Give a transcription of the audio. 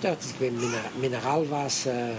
Dort ist Mineralwasser, äh,